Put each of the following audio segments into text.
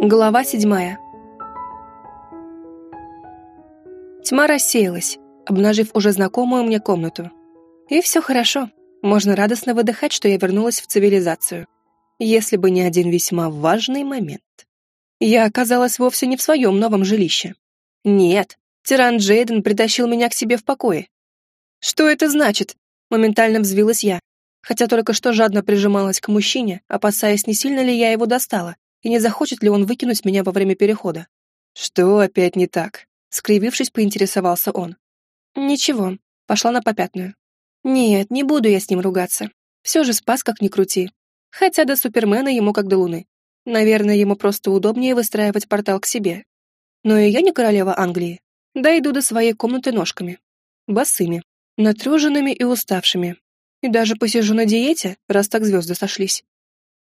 Глава седьмая. Тьма рассеялась, обнажив уже знакомую мне комнату. И все хорошо. Можно радостно выдыхать, что я вернулась в цивилизацию. Если бы не один весьма важный момент. Я оказалась вовсе не в своем новом жилище. Нет, тиран Джейден притащил меня к себе в покое. Что это значит? Моментально взвилась я, хотя только что жадно прижималась к мужчине, опасаясь, не сильно ли я его достала, и не захочет ли он выкинуть меня во время перехода. Что опять не так? Скривившись, поинтересовался он. Ничего, пошла на попятную. Нет, не буду я с ним ругаться. Все же спас как ни крути. Хотя до Супермена ему как до Луны. Наверное, ему просто удобнее выстраивать портал к себе. Но и я не королева Англии. Дойду до своей комнаты ножками. Босыми, натруженными и уставшими. И даже посижу на диете, раз так звезды сошлись.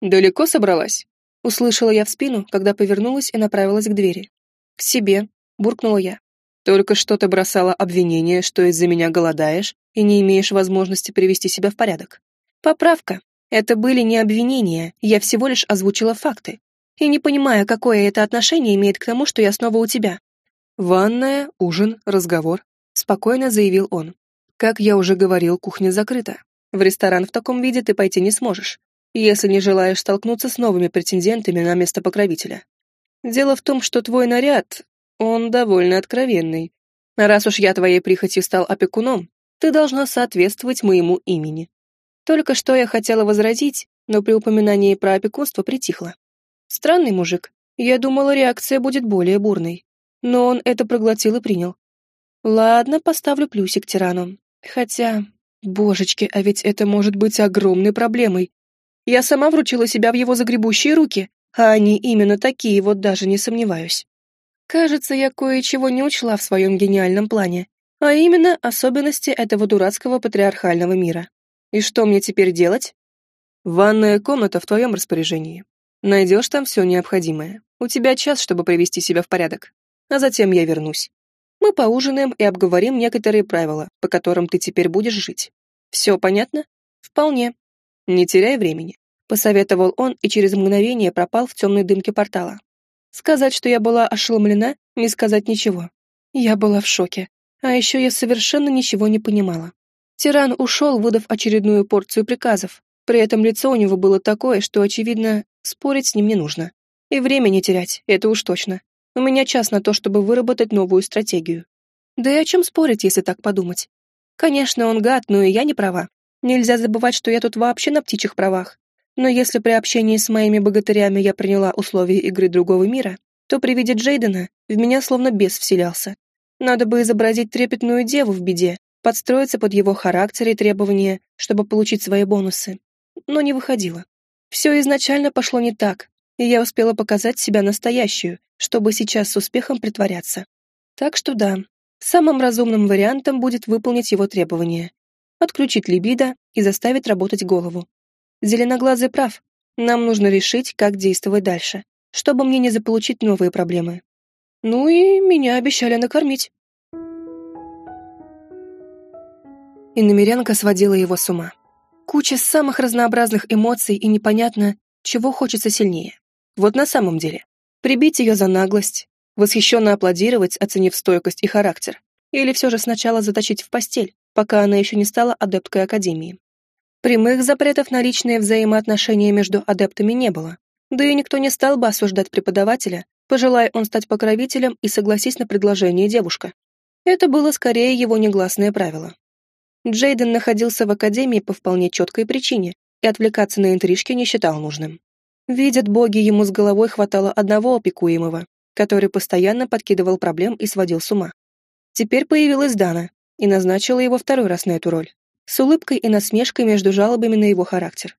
«Далеко собралась?» Услышала я в спину, когда повернулась и направилась к двери. «К себе», — буркнула я. «Только что ты бросала обвинение, что из-за меня голодаешь и не имеешь возможности привести себя в порядок. Поправка. Это были не обвинения, я всего лишь озвучила факты. И не понимая, какое это отношение имеет к тому, что я снова у тебя». «Ванная, ужин, разговор», — спокойно заявил он. «Как я уже говорил, кухня закрыта. В ресторан в таком виде ты пойти не сможешь если не желаешь столкнуться с новыми претендентами на место покровителя. Дело в том, что твой наряд, он довольно откровенный. Раз уж я твоей прихотью стал опекуном, ты должна соответствовать моему имени. Только что я хотела возразить, но при упоминании про опекунство притихла. Странный мужик. Я думала, реакция будет более бурной. Но он это проглотил и принял. Ладно, поставлю плюсик тирану. Хотя, божечки, а ведь это может быть огромной проблемой, я сама вручила себя в его загребущие руки, а они именно такие, вот даже не сомневаюсь. Кажется, я кое-чего не учла в своем гениальном плане, а именно особенности этого дурацкого патриархального мира. И что мне теперь делать? Ванная комната в твоем распоряжении. Найдешь там все необходимое. У тебя час, чтобы привести себя в порядок. А затем я вернусь. Мы поужинаем и обговорим некоторые правила, по которым ты теперь будешь жить. Все понятно? Вполне. «Не теряй времени», — посоветовал он и через мгновение пропал в темной дымке портала. Сказать, что я была ошеломлена, не сказать ничего. Я была в шоке. А еще я совершенно ничего не понимала. Тиран ушел, выдав очередную порцию приказов. При этом лицо у него было такое, что, очевидно, спорить с ним не нужно. И время не терять, это уж точно. У меня час на то, чтобы выработать новую стратегию. Да и о чем спорить, если так подумать? Конечно, он гад, но и я не права. Нельзя забывать, что я тут вообще на птичьих правах. Но если при общении с моими богатырями я приняла условия игры другого мира, то при виде Джейдена в меня словно бес вселялся. Надо бы изобразить трепетную деву в беде, подстроиться под его характер и требования, чтобы получить свои бонусы. Но не выходило. Все изначально пошло не так, и я успела показать себя настоящую, чтобы сейчас с успехом притворяться. Так что да, самым разумным вариантом будет выполнить его требования отключить либидо и заставить работать голову. Зеленоглазый прав. Нам нужно решить, как действовать дальше, чтобы мне не заполучить новые проблемы. Ну и меня обещали накормить. И намерянка сводила его с ума. Куча самых разнообразных эмоций и непонятно, чего хочется сильнее. Вот на самом деле. Прибить ее за наглость, восхищенно аплодировать, оценив стойкость и характер, или все же сначала заточить в постель, пока она еще не стала адепткой Академии. Прямых запретов на личные взаимоотношения между адептами не было, да и никто не стал бы осуждать преподавателя, пожелая он стать покровителем и согласись на предложение девушка. Это было скорее его негласное правило. Джейден находился в Академии по вполне четкой причине и отвлекаться на интрижки не считал нужным. Видят боги, ему с головой хватало одного опекуемого, который постоянно подкидывал проблем и сводил с ума. Теперь появилась Дана, и назначила его второй раз на эту роль, с улыбкой и насмешкой между жалобами на его характер.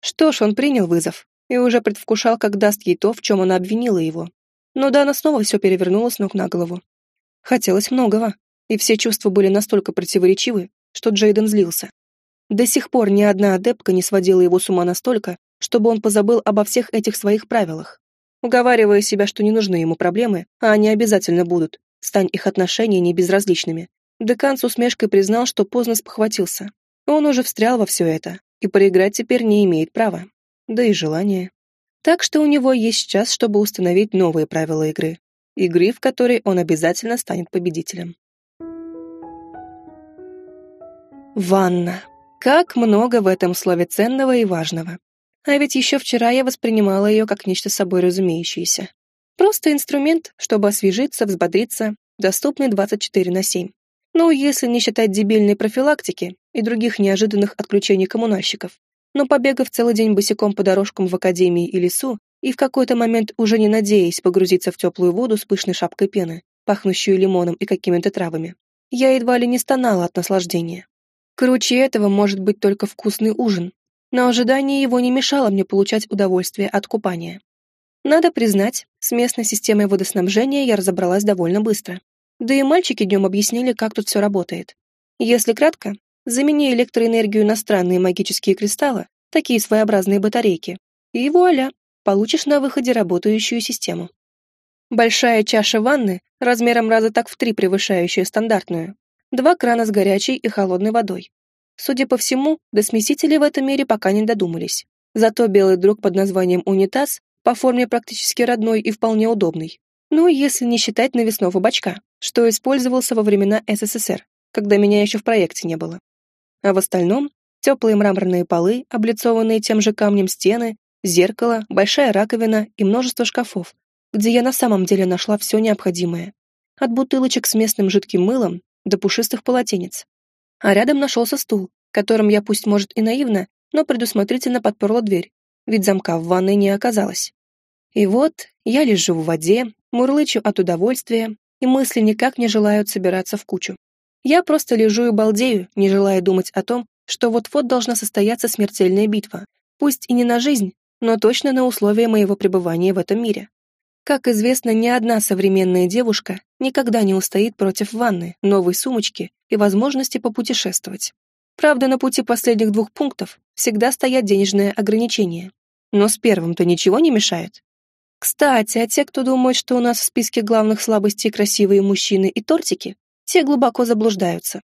Что ж, он принял вызов и уже предвкушал, как даст ей то, в чем она обвинила его. Но Дана снова все перевернула с ног на голову. Хотелось многого, и все чувства были настолько противоречивы, что Джейден злился. До сих пор ни одна адепка не сводила его с ума настолько, чтобы он позабыл обо всех этих своих правилах, уговаривая себя, что не нужны ему проблемы, а они обязательно будут, стань их отношения небезразличными, Декан с усмешкой признал, что поздно спохватился. Он уже встрял во все это, и проиграть теперь не имеет права. Да и желания. Так что у него есть час, чтобы установить новые правила игры. Игры, в которой он обязательно станет победителем. Ванна. Как много в этом слове ценного и важного. А ведь еще вчера я воспринимала ее как нечто собой разумеющееся. Просто инструмент, чтобы освежиться, взбодриться, доступный 24 на 7. Ну, если не считать дебильной профилактики и других неожиданных отключений коммунальщиков. Но побегав целый день босиком по дорожкам в академии и лесу, и в какой-то момент уже не надеясь погрузиться в теплую воду с пышной шапкой пены, пахнущую лимоном и какими-то травами, я едва ли не стонала от наслаждения. Круче этого может быть только вкусный ужин, но ожидание его не мешало мне получать удовольствие от купания. Надо признать, с местной системой водоснабжения я разобралась довольно быстро. Да и мальчики днем объяснили, как тут все работает. Если кратко, замени электроэнергию на странные магические кристаллы, такие своеобразные батарейки, и вуаля, получишь на выходе работающую систему. Большая чаша ванны, размером раза так в три превышающая стандартную, два крана с горячей и холодной водой. Судя по всему, до смесителей в этом мире пока не додумались. Зато белый друг под названием унитаз по форме практически родной и вполне удобный. Ну, если не считать навесного бачка, что использовался во времена СССР, когда меня еще в проекте не было. А в остальном теплые мраморные полы, облицованные тем же камнем стены, зеркало, большая раковина и множество шкафов, где я на самом деле нашла все необходимое. От бутылочек с местным жидким мылом до пушистых полотенец. А рядом нашелся стул, которым я пусть может и наивно, но предусмотрительно подперла дверь, ведь замка в ванной не оказалось. И вот я лежу в воде, мурлычу от удовольствия, и мысли никак не желают собираться в кучу. Я просто лежу и балдею, не желая думать о том, что вот-вот должна состояться смертельная битва, пусть и не на жизнь, но точно на условия моего пребывания в этом мире. Как известно, ни одна современная девушка никогда не устоит против ванны, новой сумочки и возможности попутешествовать. Правда, на пути последних двух пунктов всегда стоят денежные ограничения. Но с первым-то ничего не мешает. Кстати, а те, кто думает, что у нас в списке главных слабостей красивые мужчины и тортики, те глубоко заблуждаются.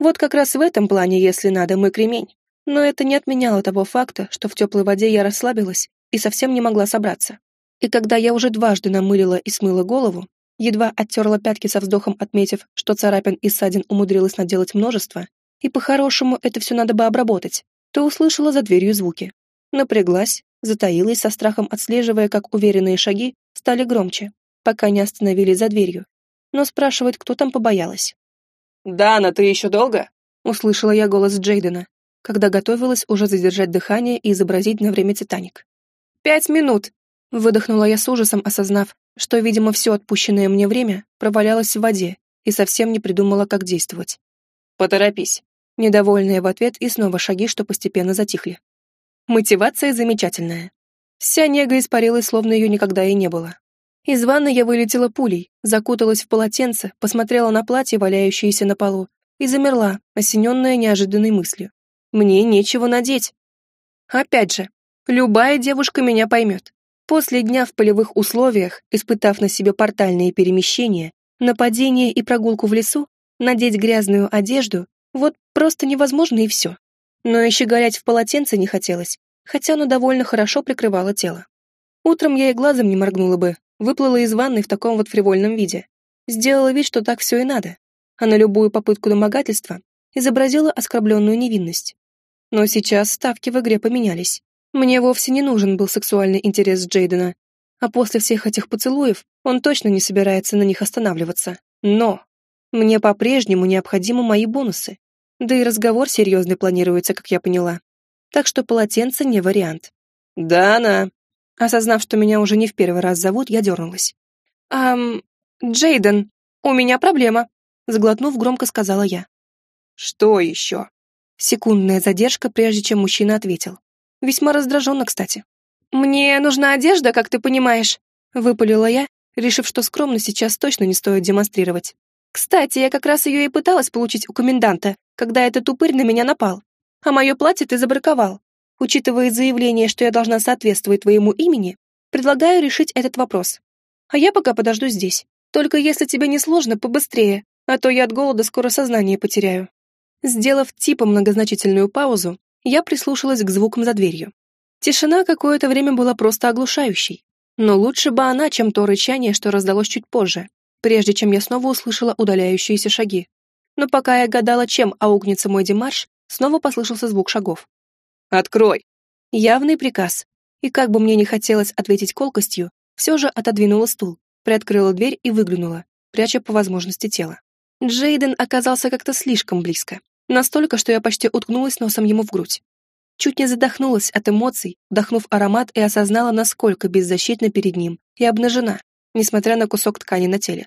Вот как раз в этом плане, если надо, мы кремень. Но это не отменяло того факта, что в теплой воде я расслабилась и совсем не могла собраться. И когда я уже дважды намылила и смыла голову, едва оттерла пятки со вздохом, отметив, что царапин и ссадин умудрилась наделать множество, и по-хорошему это все надо бы обработать, то услышала за дверью звуки. Напряглась, затаилась со страхом, отслеживая, как уверенные шаги стали громче, пока не остановились за дверью. Но спрашивать, кто там, побоялась. «Дана, ты еще долго?» Услышала я голос Джейдена, когда готовилась уже задержать дыхание и изобразить на время Титаник. «Пять минут!» Выдохнула я с ужасом, осознав, что, видимо, все отпущенное мне время провалялось в воде и совсем не придумала, как действовать. «Поторопись!» Недовольная в ответ и снова шаги, что постепенно затихли. Мотивация замечательная. Вся нега испарилась, словно ее никогда и не было. Из ванны я вылетела пулей, закуталась в полотенце, посмотрела на платье, валяющееся на полу, и замерла, осененная неожиданной мыслью. Мне нечего надеть. Опять же, любая девушка меня поймет. После дня в полевых условиях, испытав на себе портальные перемещения, нападение и прогулку в лесу, надеть грязную одежду, вот просто невозможно и все но и щеголять в полотенце не хотелось, хотя оно довольно хорошо прикрывало тело. Утром я и глазом не моргнула бы, выплыла из ванной в таком вот фривольном виде. Сделала вид, что так все и надо, а на любую попытку домогательства изобразила оскорбленную невинность. Но сейчас ставки в игре поменялись. Мне вовсе не нужен был сексуальный интерес Джейдена, а после всех этих поцелуев он точно не собирается на них останавливаться. Но мне по-прежнему необходимы мои бонусы. Да и разговор серьезный планируется, как я поняла. Так что полотенце не вариант. Да, она. Осознав, что меня уже не в первый раз зовут, я дернулась. «Ам... Джейден, у меня проблема», — сглотнув, громко сказала я. «Что еще?» Секундная задержка, прежде чем мужчина ответил. Весьма раздраженно, кстати. «Мне нужна одежда, как ты понимаешь», — выпалила я, решив, что скромно сейчас точно не стоит демонстрировать. «Кстати, я как раз ее и пыталась получить у коменданта, когда этот упырь на меня напал. А мое платье ты забраковал. Учитывая заявление, что я должна соответствовать твоему имени, предлагаю решить этот вопрос. А я пока подожду здесь. Только если тебе не сложно, побыстрее, а то я от голода скоро сознание потеряю». Сделав типа многозначительную паузу, я прислушалась к звукам за дверью. Тишина какое-то время была просто оглушающей. Но лучше бы она, чем то рычание, что раздалось чуть позже, прежде чем я снова услышала удаляющиеся шаги. Но пока я гадала, чем аукнется мой демарш, снова послышался звук шагов. «Открой!» Явный приказ. И как бы мне не хотелось ответить колкостью, все же отодвинула стул, приоткрыла дверь и выглянула, пряча по возможности тело. Джейден оказался как-то слишком близко. Настолько, что я почти уткнулась носом ему в грудь. Чуть не задохнулась от эмоций, вдохнув аромат и осознала, насколько беззащитна перед ним и обнажена, несмотря на кусок ткани на теле.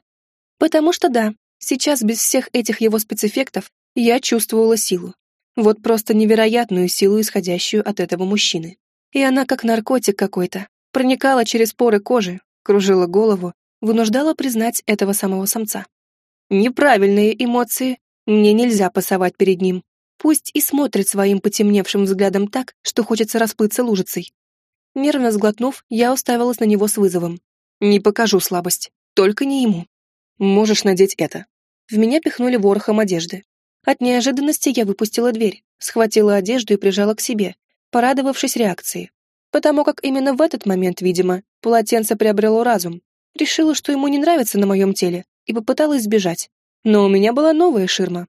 Потому что да, сейчас без всех этих его спецэффектов я чувствовала силу. Вот просто невероятную силу, исходящую от этого мужчины. И она как наркотик какой-то. Проникала через поры кожи, кружила голову, вынуждала признать этого самого самца. Неправильные эмоции, мне нельзя пасовать перед ним. Пусть и смотрит своим потемневшим взглядом так, что хочется расплыться лужицей. Нервно сглотнув, я уставилась на него с вызовом. Не покажу слабость, только не ему. Можешь надеть это. В меня пихнули ворохом одежды. От неожиданности я выпустила дверь, схватила одежду и прижала к себе, порадовавшись реакции. Потому как именно в этот момент, видимо, полотенце приобрело разум. Решила, что ему не нравится на моем теле, и попыталась сбежать но у меня была новая ширма.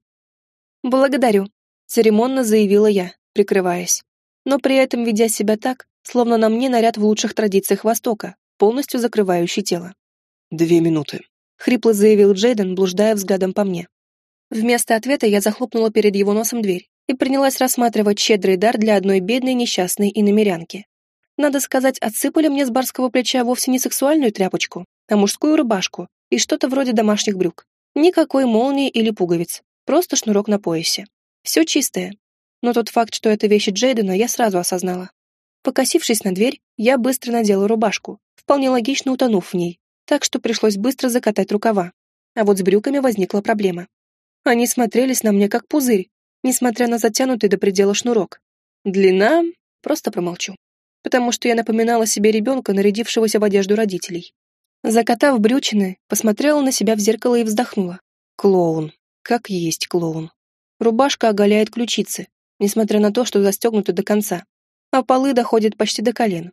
«Благодарю», — церемонно заявила я, прикрываясь, но при этом ведя себя так, словно на мне наряд в лучших традициях Востока, полностью закрывающий тело. «Две минуты», — хрипло заявил Джейден, блуждая взглядом по мне. Вместо ответа я захлопнула перед его носом дверь и принялась рассматривать щедрый дар для одной бедной несчастной иномерянки. Надо сказать, отсыпали мне с барского плеча вовсе не сексуальную тряпочку, а мужскую рубашку и что-то вроде домашних брюк. Никакой молнии или пуговиц, просто шнурок на поясе. Все чистое. Но тот факт, что это вещи Джейдена, я сразу осознала. Покосившись на дверь, я быстро надела рубашку, вполне логично утонув в ней, так что пришлось быстро закатать рукава. А вот с брюками возникла проблема. Они смотрелись на мне как пузырь, несмотря на затянутый до предела шнурок. Длина... просто промолчу. Потому что я напоминала себе ребенка, нарядившегося в одежду родителей. Закатав брючины, посмотрела на себя в зеркало и вздохнула. Клоун. Как есть клоун. Рубашка оголяет ключицы, несмотря на то, что застегнута до конца, а полы доходят почти до колен.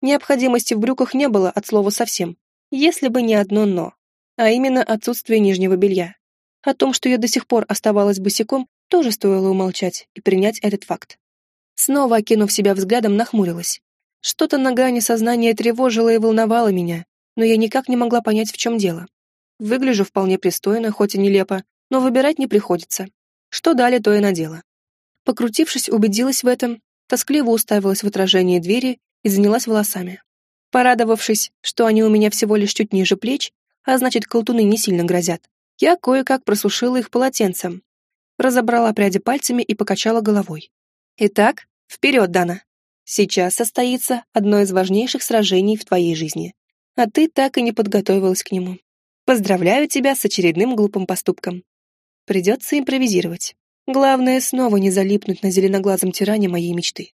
Необходимости в брюках не было от слова совсем, если бы не одно «но», а именно отсутствие нижнего белья. О том, что я до сих пор оставалась босиком, тоже стоило умолчать и принять этот факт. Снова окинув себя взглядом, нахмурилась. Что-то на грани сознания тревожило и волновало меня, но я никак не могла понять, в чем дело. Выгляжу вполне пристойно, хоть и нелепо, но выбирать не приходится. Что дали, то и надела. Покрутившись, убедилась в этом, тоскливо уставилась в отражение двери и занялась волосами. Порадовавшись, что они у меня всего лишь чуть ниже плеч, а значит, колтуны не сильно грозят, я кое-как просушила их полотенцем, разобрала пряди пальцами и покачала головой. Итак, вперед, Дана. Сейчас состоится одно из важнейших сражений в твоей жизни а ты так и не подготовилась к нему. Поздравляю тебя с очередным глупым поступком. Придется импровизировать. Главное, снова не залипнуть на зеленоглазом тиране моей мечты.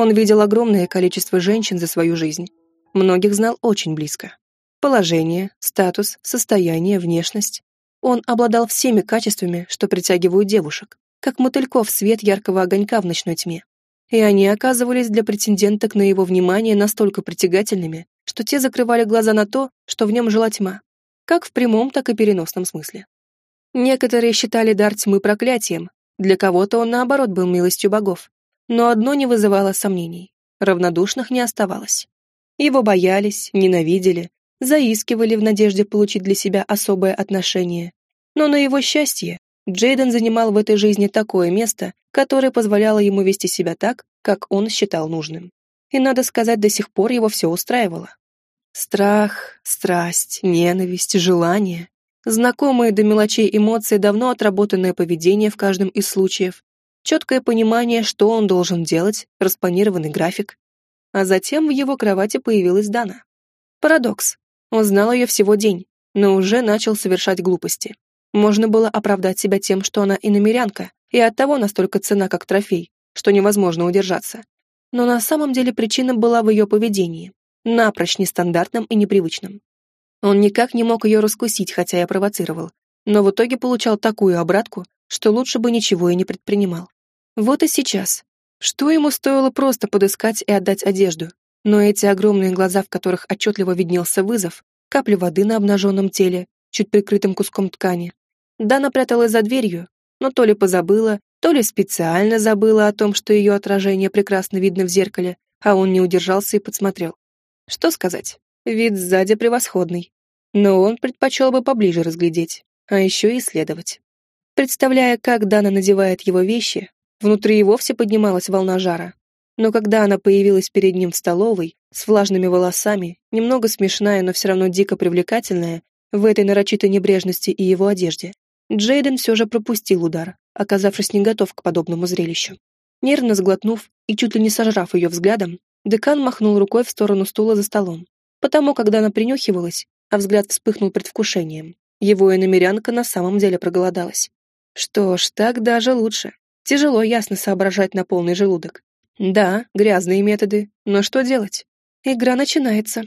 Он видел огромное количество женщин за свою жизнь. Многих знал очень близко. Положение, статус, состояние, внешность. Он обладал всеми качествами, что притягивают девушек, как мотыльков свет яркого огонька в ночной тьме и они оказывались для претенденток на его внимание настолько притягательными, что те закрывали глаза на то, что в нем жила тьма, как в прямом, так и переносном смысле. Некоторые считали дар тьмы проклятием, для кого-то он, наоборот, был милостью богов. Но одно не вызывало сомнений — равнодушных не оставалось. Его боялись, ненавидели, заискивали в надежде получить для себя особое отношение. Но на его счастье Джейден занимал в этой жизни такое место, которое позволяло ему вести себя так, как он считал нужным. И, надо сказать, до сих пор его все устраивало. Страх, страсть, ненависть, желание. Знакомые до мелочей эмоции, давно отработанное поведение в каждом из случаев. Четкое понимание, что он должен делать, распланированный график. А затем в его кровати появилась Дана. Парадокс. Он знал ее всего день, но уже начал совершать глупости. Можно было оправдать себя тем, что она иномерянка, и оттого настолько цена как трофей, что невозможно удержаться. Но на самом деле причина была в ее поведении, напрочь нестандартном и непривычном. Он никак не мог ее раскусить, хотя я провоцировал, но в итоге получал такую обратку, что лучше бы ничего и не предпринимал. Вот и сейчас, Что ему стоило просто подыскать и отдать одежду? Но эти огромные глаза, в которых отчетливо виднелся вызов, капли воды на обнаженном теле, чуть прикрытым куском ткани. Дана пряталась за дверью, но то ли позабыла, то ли специально забыла о том, что ее отражение прекрасно видно в зеркале, а он не удержался и подсмотрел. Что сказать, вид сзади превосходный. Но он предпочел бы поближе разглядеть, а еще и исследовать. Представляя, как Дана надевает его вещи, внутри и вовсе поднималась волна жара. Но когда она появилась перед ним в столовой, с влажными волосами, немного смешная, но все равно дико привлекательная, в этой нарочитой небрежности и его одежде, Джейден все же пропустил удар, оказавшись не готов к подобному зрелищу. Нервно сглотнув и чуть ли не сожрав ее взглядом, декан махнул рукой в сторону стула за столом. Потому, когда она принюхивалась, а взгляд вспыхнул предвкушением, его иномерянка на самом деле проголодалась. Что ж, так даже лучше. Тяжело ясно соображать на полный желудок. Да, грязные методы, но что делать? Игра начинается.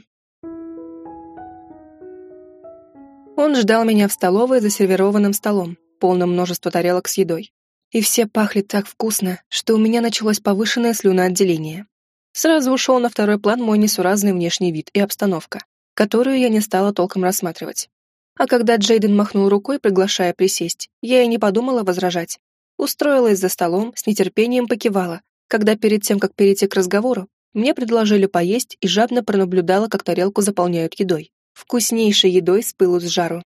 Он ждал меня в столовой за сервированным столом, полным множества тарелок с едой. И все пахли так вкусно, что у меня началось повышенное слюноотделение. Сразу ушел на второй план мой несуразный внешний вид и обстановка, которую я не стала толком рассматривать. А когда Джейден махнул рукой, приглашая присесть, я и не подумала возражать. Устроилась за столом, с нетерпением покивала, когда перед тем, как перейти к разговору, мне предложили поесть и жадно пронаблюдала, как тарелку заполняют едой. Вкуснейшей едой с пылу с жару.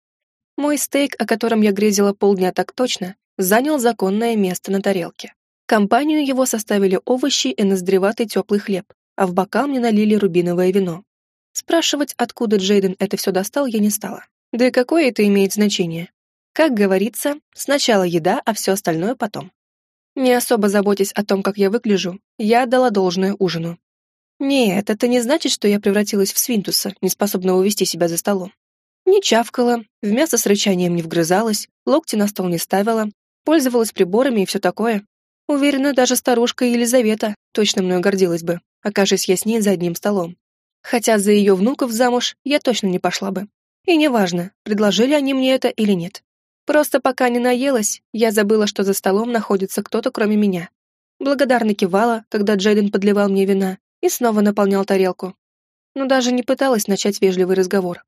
Мой стейк, о котором я грезила полдня так точно, занял законное место на тарелке. Компанию его составили овощи и ноздреватый теплый хлеб, а в бокал мне налили рубиновое вино. Спрашивать, откуда Джейден это все достал, я не стала. Да какое это имеет значение? Как говорится, сначала еда, а все остальное потом. Не особо заботясь о том, как я выгляжу, я отдала должное ужину. Нет, это не значит, что я превратилась в свинтуса, неспособного вести себя за столом. Не чавкала, в мясо с рычанием не вгрызалась, локти на стол не ставила, пользовалась приборами и все такое. Уверена, даже старушка Елизавета точно мною гордилась бы, окажись я с ней за одним столом. Хотя за ее внуков замуж я точно не пошла бы. И неважно, предложили они мне это или нет. Просто пока не наелась, я забыла, что за столом находится кто-то кроме меня. Благодарно кивала, когда Джейден подливал мне вина, и снова наполнял тарелку. Но даже не пыталась начать вежливый разговор.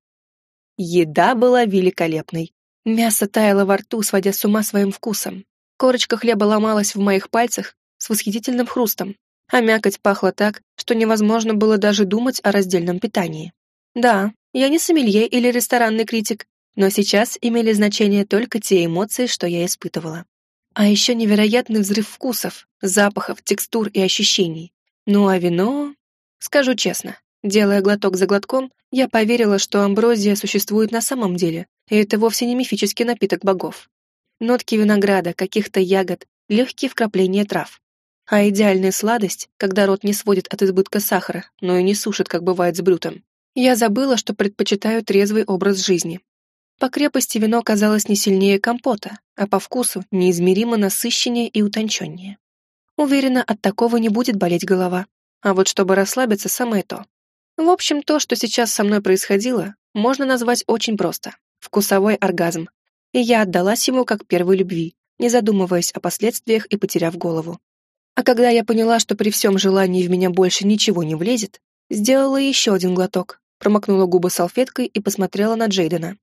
Еда была великолепной. Мясо таяло во рту, сводя с ума своим вкусом. Корочка хлеба ломалась в моих пальцах с восхитительным хрустом, а мякоть пахла так, что невозможно было даже думать о раздельном питании. Да, я не сомелье или ресторанный критик, но сейчас имели значение только те эмоции, что я испытывала. А еще невероятный взрыв вкусов, запахов, текстур и ощущений. Ну а вино... Скажу честно, делая глоток за глотком, я поверила, что амброзия существует на самом деле, и это вовсе не мифический напиток богов. Нотки винограда, каких-то ягод, легкие вкрапления трав. А идеальная сладость, когда рот не сводит от избытка сахара, но и не сушит, как бывает с брютом. Я забыла, что предпочитаю трезвый образ жизни, по крепости вино казалось не сильнее компота, а по вкусу неизмеримо насыщеннее и утонченнее. Уверена, от такого не будет болеть голова. А вот чтобы расслабиться, самое то. В общем, то, что сейчас со мной происходило, можно назвать очень просто. Вкусовой оргазм. И я отдалась ему как первой любви, не задумываясь о последствиях и потеряв голову. А когда я поняла, что при всем желании в меня больше ничего не влезет, сделала еще один глоток, промокнула губы салфеткой и посмотрела на Джейдена.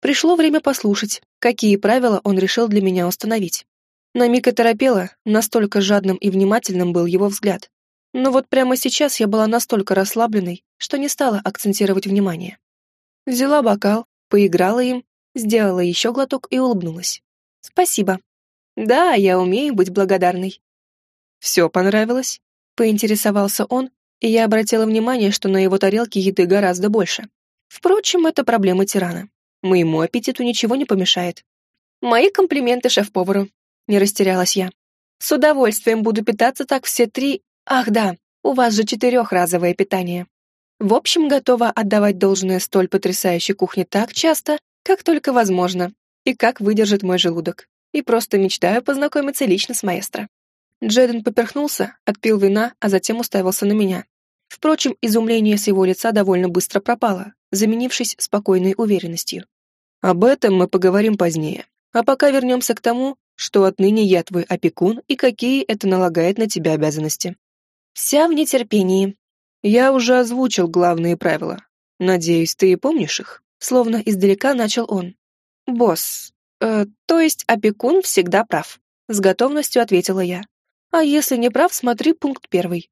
Пришло время послушать, какие правила он решил для меня установить. На миг оторопела, настолько жадным и внимательным был его взгляд. Но вот прямо сейчас я была настолько расслабленной, что не стала акцентировать внимание. Взяла бокал, поиграла им, сделала еще глоток и улыбнулась. «Спасибо. Да, я умею быть благодарной». «Все понравилось?» — поинтересовался он, и я обратила внимание, что на его тарелке еды гораздо больше. Впрочем, это проблема тирана. Моему аппетиту ничего не помешает. Мои комплименты шеф-повару. Не растерялась я. С удовольствием буду питаться так все три... Ах да, у вас же четырехразовое питание. В общем, готова отдавать должное столь потрясающей кухне так часто, как только возможно, и как выдержит мой желудок. И просто мечтаю познакомиться лично с маэстро. Джейден поперхнулся, отпил вина, а затем уставился на меня. Впрочем, изумление с его лица довольно быстро пропало, заменившись спокойной уверенностью. Об этом мы поговорим позднее. А пока вернемся к тому, что отныне я твой опекун и какие это налагает на тебя обязанности. Вся в нетерпении. Я уже озвучил главные правила. Надеюсь, ты и помнишь их? Словно издалека начал он. Босс, э, то есть опекун всегда прав. С готовностью ответила я. А если не прав, смотри пункт первый.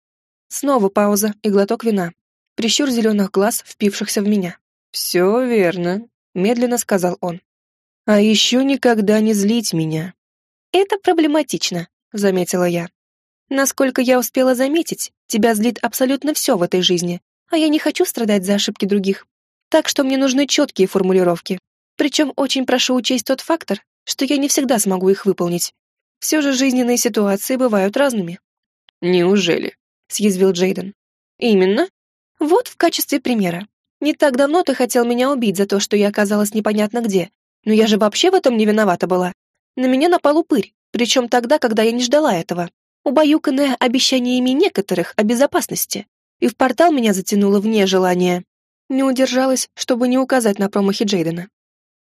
Снова пауза и глоток вина. Прищур зеленых глаз, впившихся в меня. «Все верно», — медленно сказал он. «А еще никогда не злить меня». «Это проблематично», — заметила я. «Насколько я успела заметить, тебя злит абсолютно все в этой жизни, а я не хочу страдать за ошибки других. Так что мне нужны четкие формулировки. Причем очень прошу учесть тот фактор, что я не всегда смогу их выполнить. Все же жизненные ситуации бывают разными». «Неужели?» — съязвил Джейден. «Именно. Вот в качестве примера. Не так давно ты хотел меня убить за то, что я оказалась непонятно где. Но я же вообще в этом не виновата была. На меня напал упырь, причем тогда, когда я не ждала этого. Убаюканная обещаниями некоторых о безопасности. И в портал меня затянуло вне желания. Не удержалась, чтобы не указать на промахи Джейдена.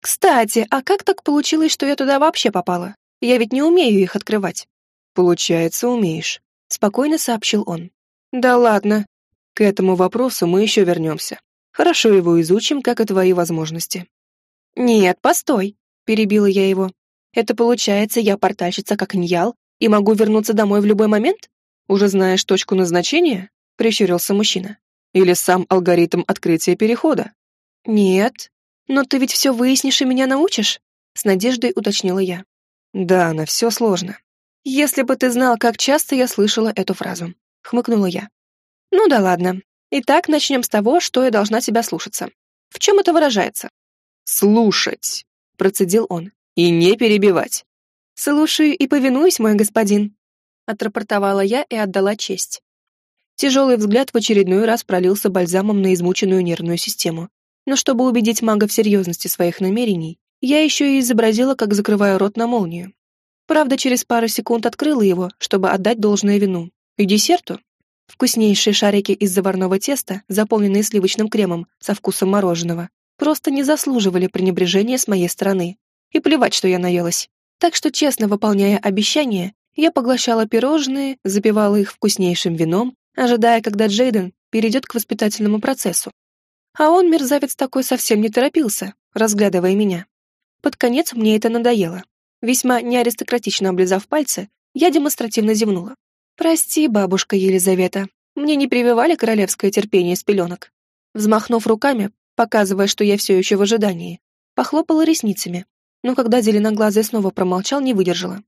«Кстати, а как так получилось, что я туда вообще попала? Я ведь не умею их открывать». «Получается, умеешь», — спокойно сообщил он. «Да ладно. К этому вопросу мы еще вернемся. Хорошо его изучим, как и твои возможности». «Нет, постой», — перебила я его. «Это получается, я портальщица как Ньял и могу вернуться домой в любой момент? Уже знаешь точку назначения?» — прищурился мужчина. «Или сам алгоритм открытия перехода?» «Нет. Но ты ведь все выяснишь и меня научишь?» — с надеждой уточнила я. «Да, на все сложно. Если бы ты знал, как часто я слышала эту фразу», — хмыкнула я. «Ну да ладно. Итак, начнем с того, что я должна тебя слушаться. В чем это выражается?» «Слушать», — процедил он, — «и не перебивать». «Слушаю и повинуюсь, мой господин», — отрапортовала я и отдала честь. Тяжелый взгляд в очередной раз пролился бальзамом на измученную нервную систему. Но чтобы убедить мага в серьезности своих намерений, я еще и изобразила, как закрываю рот на молнию. Правда, через пару секунд открыла его, чтобы отдать должное вину. И десерту. Вкуснейшие шарики из заварного теста, заполненные сливочным кремом со вкусом мороженого, просто не заслуживали пренебрежения с моей стороны. И плевать, что я наелась. Так что, честно выполняя обещания, я поглощала пирожные, запивала их вкуснейшим вином, ожидая, когда Джейден перейдет к воспитательному процессу. А он, мерзавец такой, совсем не торопился, разглядывая меня. Под конец мне это надоело. Весьма неаристократично облизав пальцы, я демонстративно зевнула. «Прости, бабушка Елизавета, мне не прививали королевское терпение с пеленок». Взмахнув руками, показывая, что я все еще в ожидании, похлопала ресницами, но когда зеленоглазый снова промолчал, не выдержала.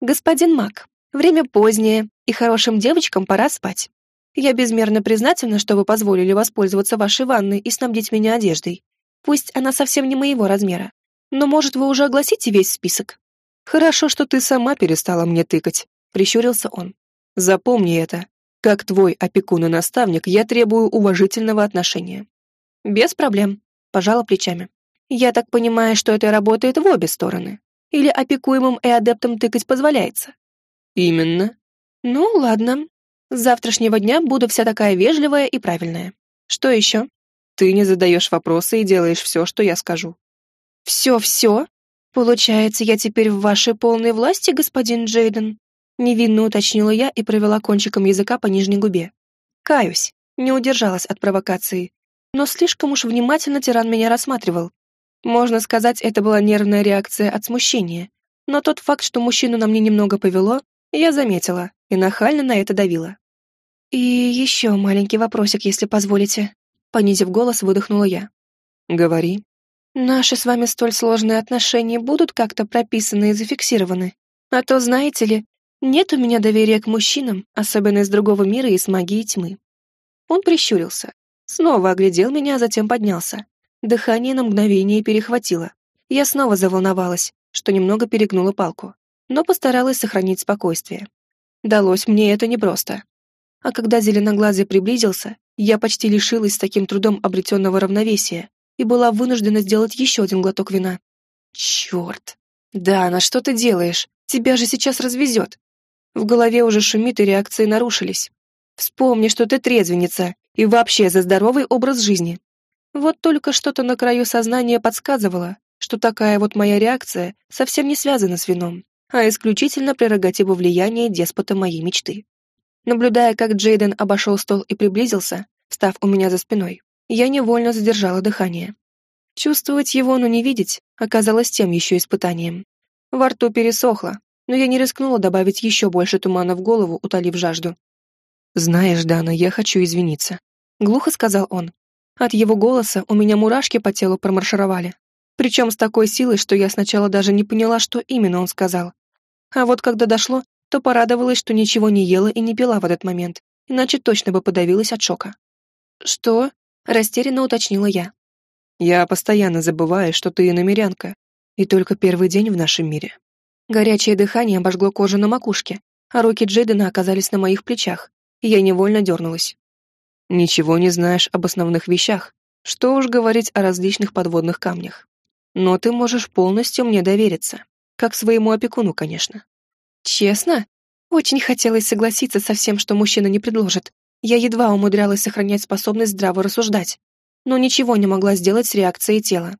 «Господин Мак, время позднее, и хорошим девочкам пора спать. Я безмерно признательна, что вы позволили воспользоваться вашей ванной и снабдить меня одеждой. Пусть она совсем не моего размера, но, может, вы уже огласите весь список?» «Хорошо, что ты сама перестала мне тыкать», — прищурился он. «Запомни это. Как твой опекун и наставник, я требую уважительного отношения». «Без проблем», — пожала плечами. «Я так понимаю, что это работает в обе стороны. Или опекуемым и адептам тыкать позволяется?» «Именно». «Ну, ладно. С завтрашнего дня буду вся такая вежливая и правильная. Что еще?» «Ты не задаешь вопросы и делаешь все, что я скажу». «Все-все? Получается, я теперь в вашей полной власти, господин Джейден?» Невинно уточнила я и провела кончиком языка по нижней губе. Каюсь, не удержалась от провокации, но слишком уж внимательно тиран меня рассматривал. Можно сказать, это была нервная реакция от смущения, но тот факт, что мужчину на мне немного повело, я заметила и нахально на это давила. «И еще маленький вопросик, если позволите», — понизив голос, выдохнула я. «Говори», Наши с вами столь сложные отношения будут как-то прописаны и зафиксированы. А то, знаете ли, нет у меня доверия к мужчинам, особенно из другого мира и с магией тьмы. Он прищурился, снова оглядел меня, а затем поднялся. Дыхание на мгновение перехватило. Я снова заволновалась, что немного перегнула палку, но постаралась сохранить спокойствие. Далось мне это непросто. А когда зеленоглазый приблизился, я почти лишилась с таким трудом обретенного равновесия, и была вынуждена сделать еще один глоток вина. Черт! Да, на что ты делаешь? Тебя же сейчас развезет. В голове уже шумит, и реакции нарушились. Вспомни, что ты трезвенница, и вообще за здоровый образ жизни. Вот только что-то на краю сознания подсказывало, что такая вот моя реакция совсем не связана с вином. а исключительно прерогатива влияния деспота моей мечты. Наблюдая, как Джейден обошел стол и приблизился, став у меня за спиной, я невольно задержала дыхание. Чувствовать его, но не видеть, оказалось тем еще испытанием. Во рту пересохло, но я не рискнула добавить еще больше тумана в голову, утолив жажду. «Знаешь, Дана, я хочу извиниться», — глухо сказал он. От его голоса у меня мурашки по телу промаршировали. Причем с такой силой, что я сначала даже не поняла, что именно он сказал. А вот когда дошло, то порадовалась, что ничего не ела и не пила в этот момент, иначе точно бы подавилась от шока. «Что?» — растерянно уточнила я. «Я постоянно забываю, что ты иномерянка, и только первый день в нашем мире». Горячее дыхание обожгло кожу на макушке, а руки Джейдена оказались на моих плечах, и я невольно дернулась. «Ничего не знаешь об основных вещах, что уж говорить о различных подводных камнях. Но ты можешь полностью мне довериться, как своему опекуну, конечно». Честно? Очень хотелось согласиться со всем, что мужчина не предложит. Я едва умудрялась сохранять способность здраво рассуждать, но ничего не могла сделать с реакцией тела.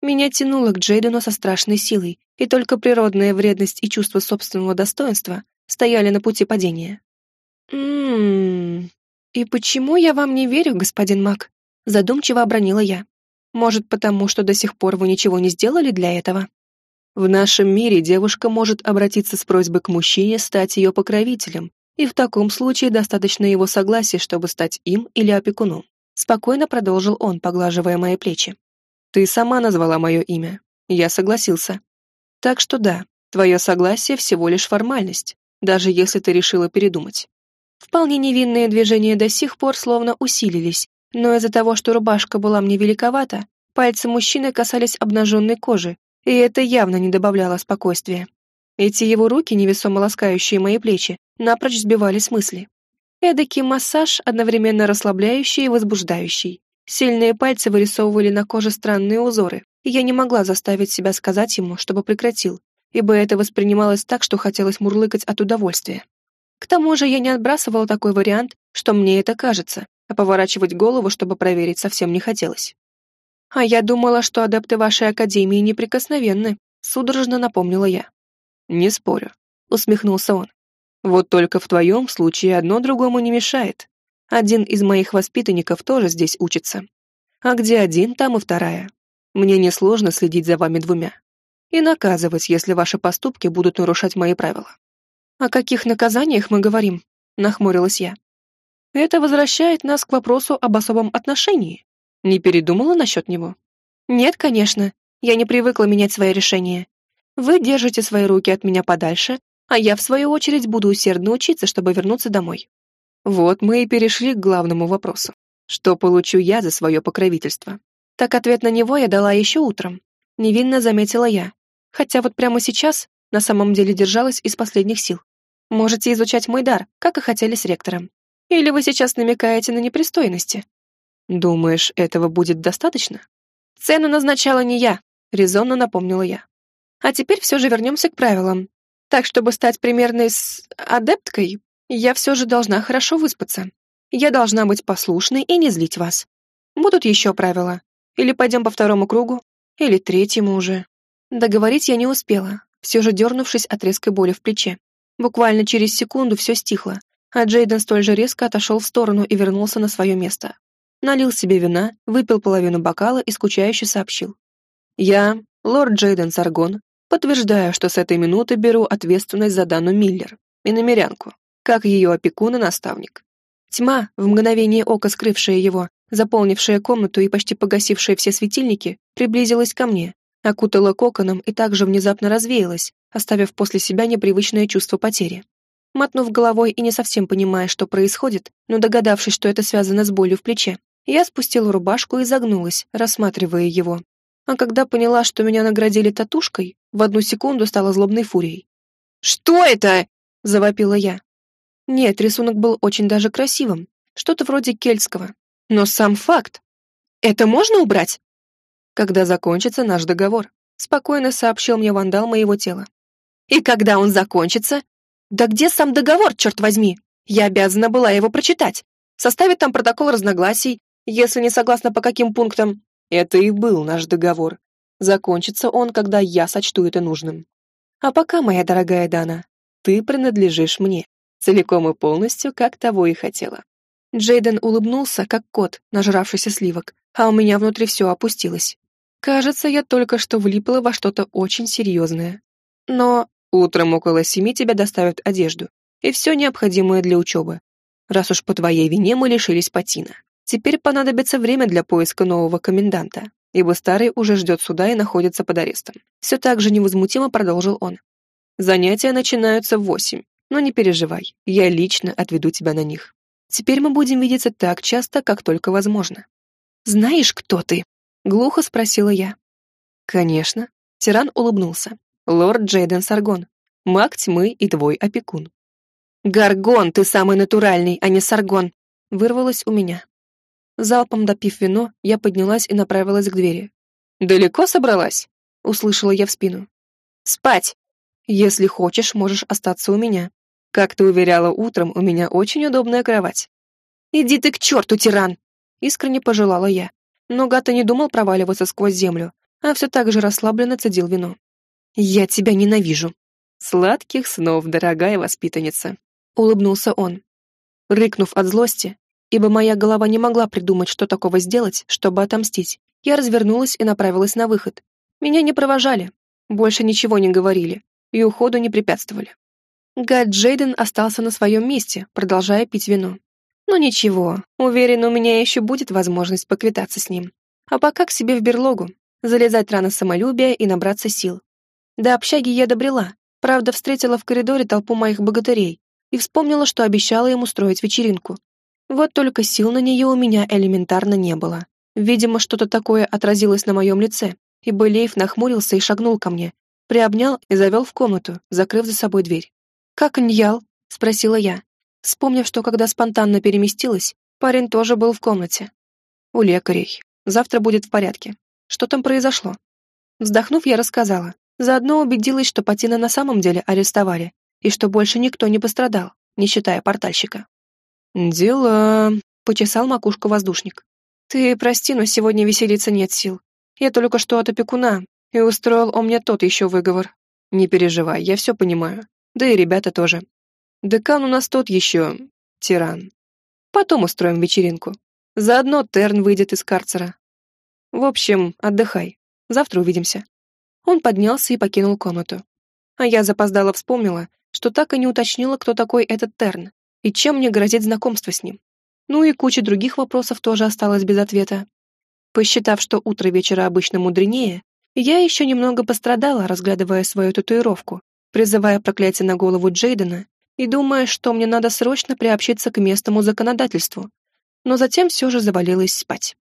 Меня тянуло к Джейдену со страшной силой, и только природная вредность и чувство собственного достоинства стояли на пути падения. «Ммм... И почему я вам не верю, господин Мак?» Задумчиво обронила я. «Может, потому что до сих пор вы ничего не сделали для этого?» В нашем мире девушка может обратиться с просьбой к мужчине стать ее покровителем, и в таком случае достаточно его согласия, чтобы стать им или опекуном. Спокойно продолжил он, поглаживая мои плечи. Ты сама назвала мое имя. Я согласился. Так что да, твое согласие всего лишь формальность, даже если ты решила передумать. Вполне невинные движения до сих пор словно усилились, но из-за того, что рубашка была мне великовата, пальцы мужчины касались обнаженной кожи, и это явно не добавляло спокойствия. Эти его руки, невесомо ласкающие мои плечи, напрочь сбивали с мысли. Эдакий массаж, одновременно расслабляющий и возбуждающий. Сильные пальцы вырисовывали на коже странные узоры, и я не могла заставить себя сказать ему, чтобы прекратил, ибо это воспринималось так, что хотелось мурлыкать от удовольствия. К тому же я не отбрасывала такой вариант, что мне это кажется, а поворачивать голову, чтобы проверить, совсем не хотелось. «А я думала, что адепты вашей академии неприкосновенны», — судорожно напомнила я. «Не спорю», — усмехнулся он. «Вот только в твоем случае одно другому не мешает. Один из моих воспитанников тоже здесь учится. А где один, там и вторая. Мне несложно следить за вами двумя. И наказывать, если ваши поступки будут нарушать мои правила». «О каких наказаниях мы говорим?» — нахмурилась я. «Это возвращает нас к вопросу об особом отношении», не передумала насчет него? Нет, конечно. Я не привыкла менять свои решения. Вы держите свои руки от меня подальше, а я, в свою очередь, буду усердно учиться, чтобы вернуться домой. Вот мы и перешли к главному вопросу. Что получу я за свое покровительство? Так ответ на него я дала еще утром. Невинно заметила я. Хотя вот прямо сейчас на самом деле держалась из последних сил. Можете изучать мой дар, как и хотели с ректором. Или вы сейчас намекаете на непристойности? «Думаешь, этого будет достаточно?» «Цену назначала не я», — резонно напомнила я. «А теперь все же вернемся к правилам. Так, чтобы стать примерной с... адепткой, я все же должна хорошо выспаться. Я должна быть послушной и не злить вас. Будут еще правила. Или пойдем по второму кругу, или третьему уже». Договорить я не успела, все же дернувшись от резкой боли в плече. Буквально через секунду все стихло, а Джейден столь же резко отошел в сторону и вернулся на свое место налил себе вина, выпил половину бокала и скучающе сообщил. «Я, лорд Джейден Саргон, подтверждаю, что с этой минуты беру ответственность за Дану Миллер и намерянку, как ее опекун и наставник». Тьма, в мгновение ока скрывшая его, заполнившая комнату и почти погасившая все светильники, приблизилась ко мне, окутала коконом и также внезапно развеялась, оставив после себя непривычное чувство потери. Мотнув головой и не совсем понимая, что происходит, но догадавшись, что это связано с болью в плече, я спустила рубашку и загнулась, рассматривая его. А когда поняла, что меня наградили татушкой, в одну секунду стала злобной фурией. «Что это?» — завопила я. Нет, рисунок был очень даже красивым, что-то вроде кельтского. Но сам факт. Это можно убрать? Когда закончится наш договор, спокойно сообщил мне вандал моего тела. И когда он закончится? Да где сам договор, черт возьми? Я обязана была его прочитать. Составить там протокол разногласий, если не согласна по каким пунктам. Это и был наш договор. Закончится он, когда я сочту это нужным. А пока, моя дорогая Дана, ты принадлежишь мне, целиком и полностью, как того и хотела. Джейден улыбнулся, как кот, нажравшийся сливок, а у меня внутри все опустилось. Кажется, я только что влипла во что-то очень серьезное. Но утром около семи тебя доставят одежду и все необходимое для учебы. Раз уж по твоей вине мы лишились Патина. Теперь понадобится время для поиска нового коменданта, ибо старый уже ждет суда и находится под арестом. Все так же невозмутимо продолжил он. Занятия начинаются в восемь, но не переживай, я лично отведу тебя на них. Теперь мы будем видеться так часто, как только возможно. «Знаешь, кто ты?» — глухо спросила я. «Конечно». Тиран улыбнулся. «Лорд Джейден Саргон, маг тьмы и твой опекун». «Гаргон, ты самый натуральный, а не Саргон!» — вырвалось у меня. Залпом допив вино, я поднялась и направилась к двери. «Далеко собралась?» — услышала я в спину. «Спать! Если хочешь, можешь остаться у меня. Как ты уверяла утром, у меня очень удобная кровать». «Иди ты к черту, тиран!» — искренне пожелала я. Но Гата не думал проваливаться сквозь землю, а все так же расслабленно цедил вино. «Я тебя ненавижу!» «Сладких снов, дорогая воспитанница!» — улыбнулся он. Рыкнув от злости, ибо моя голова не могла придумать, что такого сделать, чтобы отомстить, я развернулась и направилась на выход. Меня не провожали, больше ничего не говорили и уходу не препятствовали. Гад Джейден остался на своем месте, продолжая пить вино. Но ничего, уверен, у меня еще будет возможность поквитаться с ним. А пока к себе в берлогу, залезать рано самолюбия и набраться сил. До общаги я добрела, правда, встретила в коридоре толпу моих богатырей и вспомнила, что обещала им устроить вечеринку. Вот только сил на нее у меня элементарно не было. Видимо, что-то такое отразилось на моем лице, и Лейф нахмурился и шагнул ко мне, приобнял и завел в комнату, закрыв за собой дверь. «Как Ньял?» — спросила я, вспомнив, что когда спонтанно переместилась, парень тоже был в комнате. «У лекарей. Завтра будет в порядке. Что там произошло?» Вздохнув, я рассказала. Заодно убедилась, что Патина на самом деле арестовали, и что больше никто не пострадал, не считая портальщика. «Дела...» — почесал макушку воздушник. «Ты прости, но сегодня веселиться нет сил. Я только что от опекуна, и устроил он мне тот еще выговор. Не переживай, я все понимаю да и ребята тоже. Декан у нас тот еще тиран. Потом устроим вечеринку. Заодно Терн выйдет из карцера. В общем, отдыхай. Завтра увидимся. Он поднялся и покинул комнату. А я запоздала вспомнила, что так и не уточнила, кто такой этот Терн и чем мне грозит знакомство с ним. Ну и куча других вопросов тоже осталась без ответа. Посчитав, что утро вечера обычно мудренее, я еще немного пострадала, разглядывая свою татуировку, призывая проклятие на голову Джейдена и думая, что мне надо срочно приобщиться к местному законодательству, но затем все же завалилась спать.